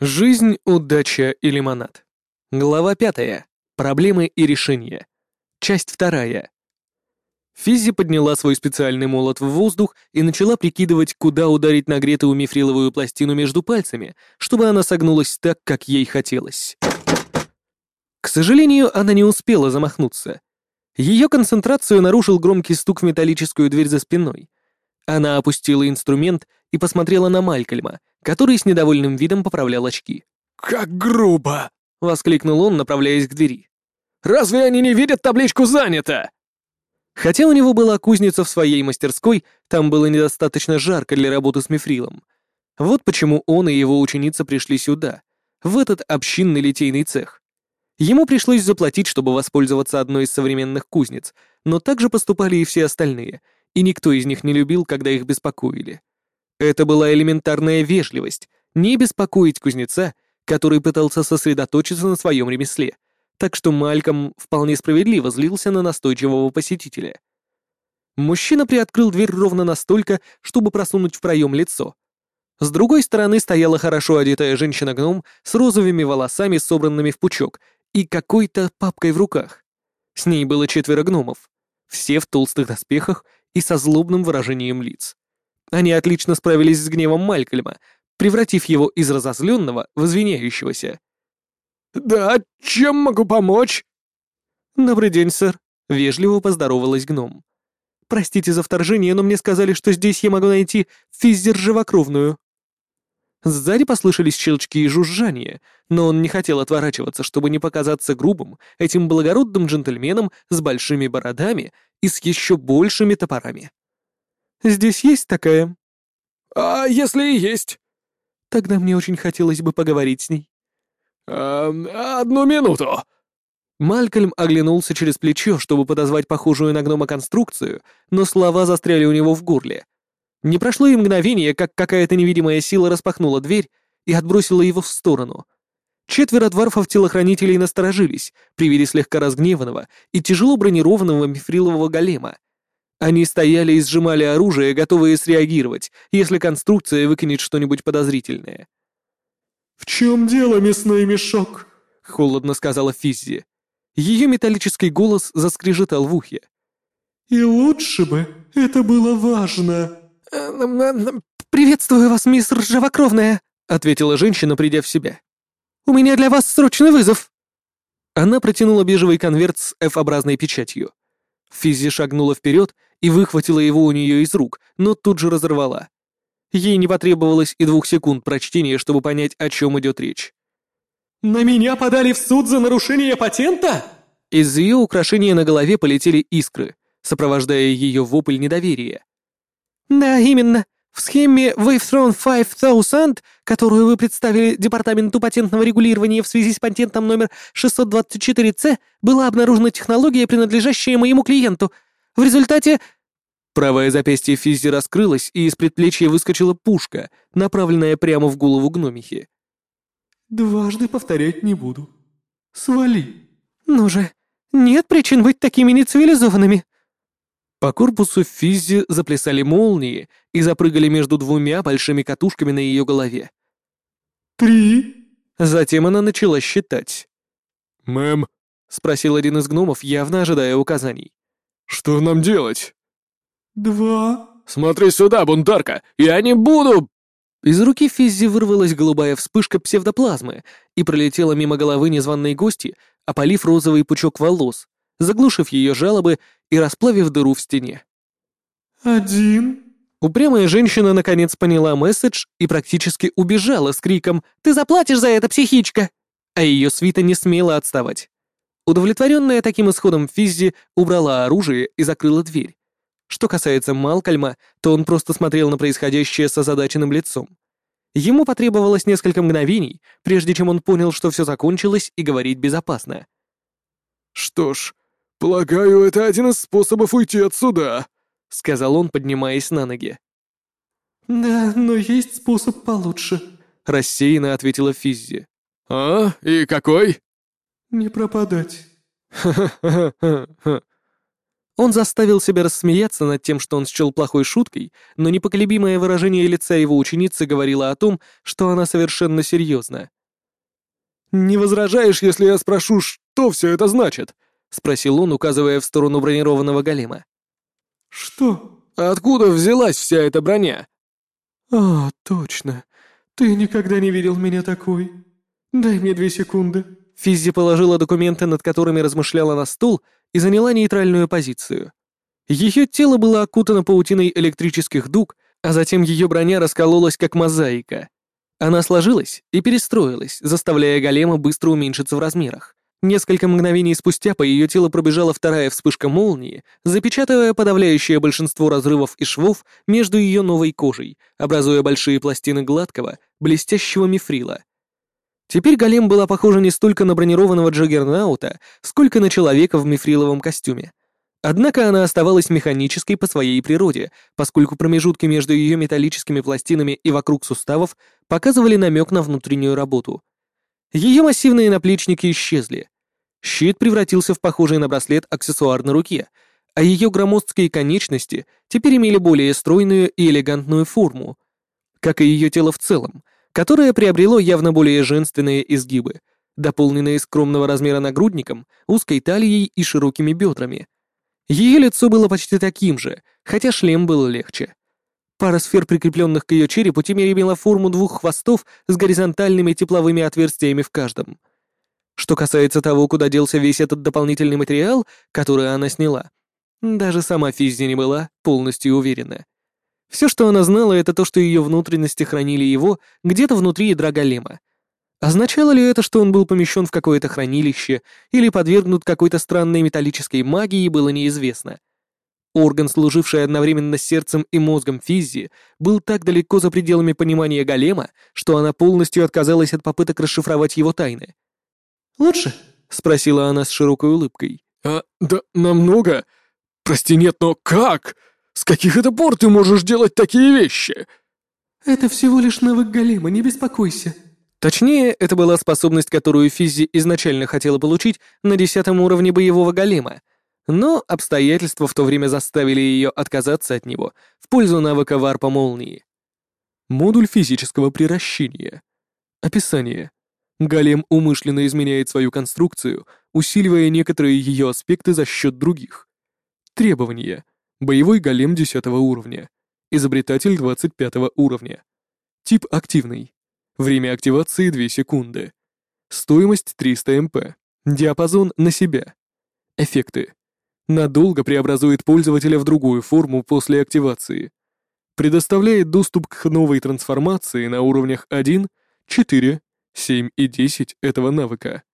Жизнь, удача и лимонад. Глава пятая. Проблемы и решения. Часть вторая. Физи подняла свой специальный молот в воздух и начала прикидывать, куда ударить нагретую мифриловую пластину между пальцами, чтобы она согнулась так, как ей хотелось. К сожалению, она не успела замахнуться. Ее концентрацию нарушил громкий стук в металлическую дверь за спиной. Она опустила инструмент и посмотрела на Малькольма, который с недовольным видом поправлял очки. «Как грубо!» — воскликнул он, направляясь к двери. «Разве они не видят табличку «Занято»?» Хотя у него была кузница в своей мастерской, там было недостаточно жарко для работы с мифрилом. Вот почему он и его ученица пришли сюда, в этот общинный литейный цех. Ему пришлось заплатить, чтобы воспользоваться одной из современных кузнец, но также поступали и все остальные, и никто из них не любил, когда их беспокоили. Это была элементарная вежливость — не беспокоить кузнеца, который пытался сосредоточиться на своем ремесле, так что Мальком вполне справедливо злился на настойчивого посетителя. Мужчина приоткрыл дверь ровно настолько, чтобы просунуть в проем лицо. С другой стороны стояла хорошо одетая женщина-гном с розовыми волосами, собранными в пучок, и какой-то папкой в руках. С ней было четверо гномов, все в толстых доспехах и со злобным выражением лиц. Они отлично справились с гневом Малькольма, превратив его из разозленного в извиняющегося. «Да, чем могу помочь?» «Добрый день, сэр», — вежливо поздоровалась гном. «Простите за вторжение, но мне сказали, что здесь я могу найти физер живокровную». Сзади послышались щелчки и жужжания, но он не хотел отворачиваться, чтобы не показаться грубым этим благородным джентльменом с большими бородами и с еще большими топорами. Здесь есть такая?» «А если и есть?» «Тогда мне очень хотелось бы поговорить с ней». «А, одну минуту!» Малькольм оглянулся через плечо, чтобы подозвать похожую на гнома конструкцию, но слова застряли у него в горле. Не прошло и мгновение, как какая-то невидимая сила распахнула дверь и отбросила его в сторону. Четверо дворфов-телохранителей насторожились при виде слегка разгневанного и тяжело бронированного мифрилового голема, они стояли и сжимали оружие, готовые среагировать, если конструкция выкинет что-нибудь подозрительное. «В чем дело, мясной мешок?» — холодно сказала Физзи. Ее металлический голос заскрежетал в ухе. «И лучше бы это было важно». «Приветствую вас, мисс Ржавокровная», — ответила женщина, придя в себя. «У меня для вас срочный вызов». Она протянула бежевый конверт с F-образной печатью. Физзи шагнула вперед и выхватила его у нее из рук, но тут же разорвала. Ей не потребовалось и двух секунд прочтения, чтобы понять, о чем идет речь. «На меня подали в суд за нарушение патента?» Из ее украшения на голове полетели искры, сопровождая ее вопль недоверия. «Да, именно. В схеме Wavethron 5000, которую вы представили Департаменту патентного регулирования в связи с патентом номер 624C, была обнаружена технология, принадлежащая моему клиенту. В результате...» Правое запястье Физзи раскрылось, и из предплечья выскочила пушка, направленная прямо в голову гномихи. «Дважды повторять не буду. Свали». «Ну же, нет причин быть такими нецивилизованными», по корпусу Физзи заплясали молнии и запрыгали между двумя большими катушками на ее голове. «Три?» Затем она начала считать. «Мэм?» — спросил один из гномов, явно ожидая указаний. «Что нам делать?» «Два?» «Смотри сюда, бунтарка! Я не буду!» Из руки Физзи вырвалась голубая вспышка псевдоплазмы и пролетела мимо головы незваной гости, опалив розовый пучок волос, заглушив ее жалобы и расплавив дыру в стене. «Один?» Упрямая женщина наконец поняла месседж и практически убежала с криком «Ты заплатишь за это, психичка!» А ее свита не смела отставать. Удовлетворенная таким исходом Физзи убрала оружие и закрыла дверь. Что касается Малкольма, то он просто смотрел на происходящее с озадаченным лицом. Ему потребовалось несколько мгновений, прежде чем он понял, что все закончилось и говорить безопасно. «Что ж, «Полагаю, это один из способов уйти отсюда», — сказал он, поднимаясь на ноги. «Да, но есть способ получше», — рассеянно ответила Физзи. «А? И какой?» «Не пропадать». «Ха-ха-ха-ха-ха». Он заставил себя рассмеяться над тем, что он счел плохой шуткой, но непоколебимое выражение лица его ученицы говорило о том, что она совершенно серьезна. «Не возражаешь, если я спрошу, что все это значит?» — спросил он, указывая в сторону бронированного голема. «Что?» «Откуда взялась вся эта броня?» «А, точно. Ты никогда не видел меня такой. Дай мне две секунды». Физзи положила документы, над которыми размышляла на стол, и заняла нейтральную позицию. Ее тело было окутано паутиной электрических дуг, а затем ее броня раскололась как мозаика. Она сложилась и перестроилась, заставляя голема быстро уменьшиться в размерах. Несколько мгновений спустя по ее телу пробежала вторая вспышка молнии, запечатывая подавляющее большинство разрывов и швов между ее новой кожей, образуя большие пластины гладкого, блестящего мифрила. Теперь голем была похожа не столько на бронированного джаггернаута, сколько на человека в мифриловом костюме. Однако она оставалась механической по своей природе, поскольку промежутки между ее металлическими пластинами и вокруг суставов показывали намек на внутреннюю работу. Ее массивные наплечники исчезли. Щит превратился в похожий на браслет аксессуар на руке, а ее громоздкие конечности теперь имели более стройную и элегантную форму, как и ее тело в целом, которое приобрело явно более женственные изгибы, дополненные скромного размера нагрудником, узкой талией и широкими бедрами. Ее лицо было почти таким же, хотя шлем был легче. Пара сфер, прикрепленных к ее черепу, теперь имела форму двух хвостов с горизонтальными тепловыми отверстиями в каждом. Что касается того, куда делся весь этот дополнительный материал, который она сняла, даже сама Физзи не была полностью уверена. Все, что она знала, это то, что ее внутренности хранили его где-то внутри ядра голема. Означало ли это, что он был помещен в какое-то хранилище или подвергнут какой-то странной металлической магии, было неизвестно. Орган, служивший одновременно сердцем и мозгом Физзи, был так далеко за пределами понимания голема, что она полностью отказалась от попыток расшифровать его тайны. «Лучше?» — спросила она с широкой улыбкой. «А, да намного. Прости, нет, но как?» С каких это пор ты можешь делать такие вещи?» «Это всего лишь навык голема, не беспокойся». Точнее, это была способность, которую Физзи изначально хотела получить на десятом уровне боевого голема, но обстоятельства в то время заставили ее отказаться от него в пользу навыка варпа молнии. Модуль физического приращения. Описание. Голем умышленно изменяет свою конструкцию, усиливая некоторые ее аспекты за счет других. Требования. Боевой голем 10 уровня. Изобретатель 25 уровня. Тип активный. Время активации 2 секунды. Стоимость 300 МП. Диапазон на себя. Эффекты. Надолго преобразует пользователя в другую форму после активации. Предоставляет доступ к новой трансформации на уровнях 1, 4, 7 и 10 этого навыка.